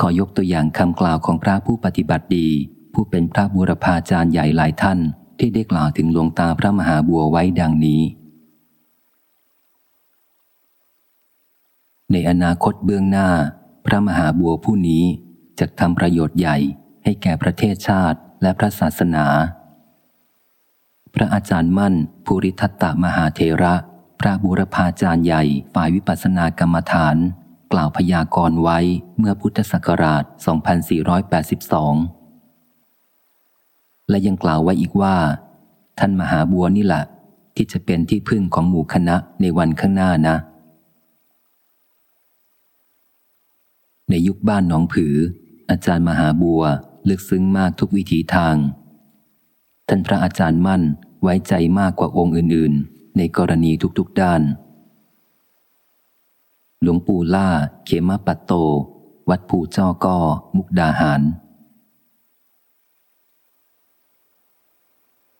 ขอยกตัวอย่างคำกล่าวของพระผู้ปฏิบัติดี ผู้เป็นพระบุรพาจารย์ใหญ่หลายท่าน ที่ได้กล่าวถึงหลวงตาพระมหาบัวไว้ดังนี้ ในอนาคตเบื้องหน้า พระมหาบัวผู้นี้จะทำประโยชน์ใหญ่ให้แก่ประเทศชาติและพระศาสนา พระอาจารย์มั่นภูริทัตตมหาเทระ พระบุรพาจารย์ใหญ่ฝ่ายวิปัสสนากรรมฐาน กล่าวพยากรณ์ไว้เมื่อพุทธศักราช 2482 และยังกล่าวไว้อีกว่า ท่านมหาบัวนี่แหละที่จะเป็นที่พึ่งของหมู่คณะในวันข้างหน้านะ ในยุคบ้านหนองผือ อาจารย์มหาบัวลึกซึ้งมากทุกวิถีทาง ท่านพระอาจารย์มั่นไว้ใจมากกว่าองค์อื่น ๆ ในกรณีทุกๆด้าน หลวงปู่ล่า เขมปัตโต วัดภูเจ้าก้อมุกดาหาร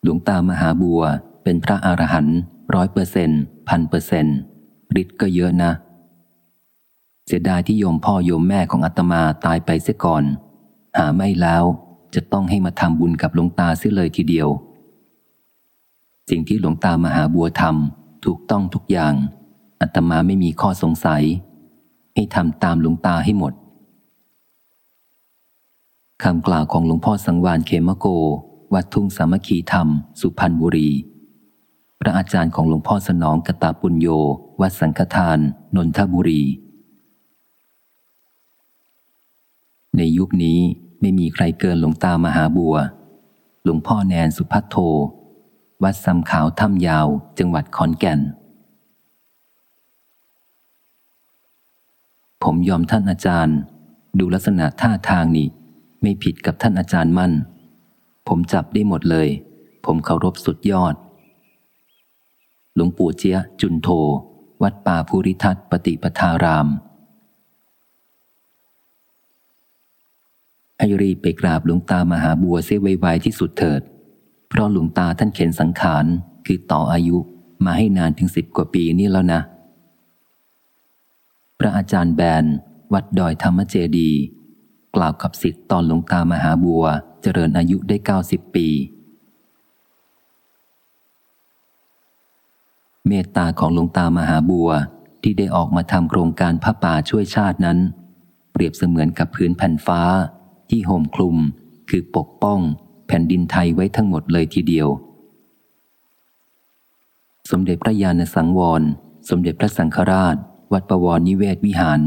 หลวงตามหาบัวเป็นพระอรหันต์ร้อยเปอร์เซ็นพันเปอร์เซ็นฤทธิ์ก็เยอะนะ เสียดายที่โยมพ่อโยมแม่ของอาตมาตายไปเสียก่อน หาไม่แล้วจะต้องให้มาทำบุญกับหลวงตาเสียเลยทีเดียว สิ่งที่หลวงตามหาบัวทำถูกต้องทุกอย่าง อาตมาไม่มีข้อสงสัย ให้ทำตามหลวงตาให้หมดคำกล่าวของหลวงพ่อสังวานเขมโก วัดทุ่งสามัคคีธรรม สุพรรณบุรี พระอาจารย์ของหลวงพ่อสนองกตาปุญโย วัดสังฆทาน นนทบุรี ในยุคนี้ไม่มีใครเกินหลวงตามหาบัว หลวงพ่อแนนสุพัทโท วัดสำขาวถ้ำยาว จังหวัดขอนแก่น ผมยอมท่านอาจารย์ ดูลักษณะท่าทางนี่ ไม่ผิดกับท่านอาจารย์มั่น ผมจับได้หมดเลย ผมเคารพสุดยอด หลวงปู่เจียจุนโท วัดป่าภูริทัตปฏิปทารามให้รีบไปกราบหลวงตามหาบัวเสียไวๆที่สุดเถิด เพราะหลวงตาท่านเข็นสังขารคือต่ออายุมาให้นานถึงสิบกว่าปีนี่แล้วนะ ระอาจารย์แบน วัดดอยธรรมเจดี กล่าวกับสิทธิ์ตอนหลวงตามหาบัว เจริญอายุได้เก้าสิบปี เมตตาของหลวงตามหาบัวที่ได้ออกมาทำโครงการพระป่าช่วยชาตินั้น เปรียบเสมือนกับพื้นแผ่นฟ้า ที่ห่มคลุม คือปกป้อง แผ่นดินไทยไว้ทั้งหมดเลยทีเดียว สมเด็จพระญาณสังวร สมเด็จพระสังฆราช วัดประวรนิเวศวิหาร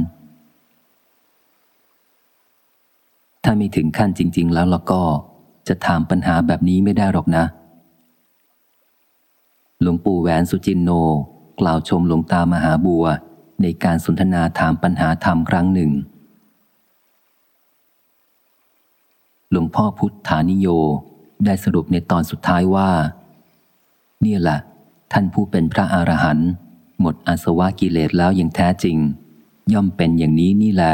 ถ้าไม่ถึงขั้นจริง ๆ แล้วเราก็จะถามปัญหาแบบนี้ไม่ได้หรอกนะ หลวงปู่แหวนสุจินโน กล่าวชมหลวงตามหาบัวในการสนทนาถามปัญหาธรรมครั้งหนึ่ง หลวงพ่อพุทธานิโยได้สรุปในตอนสุดท้ายว่า เนี่ยแหละท่านผู้เป็นพระอรหันต์ หมดอาสวะกิเลสแล้วอย่างแท้จริง ย่อมเป็นอย่างนี้นี่แหละ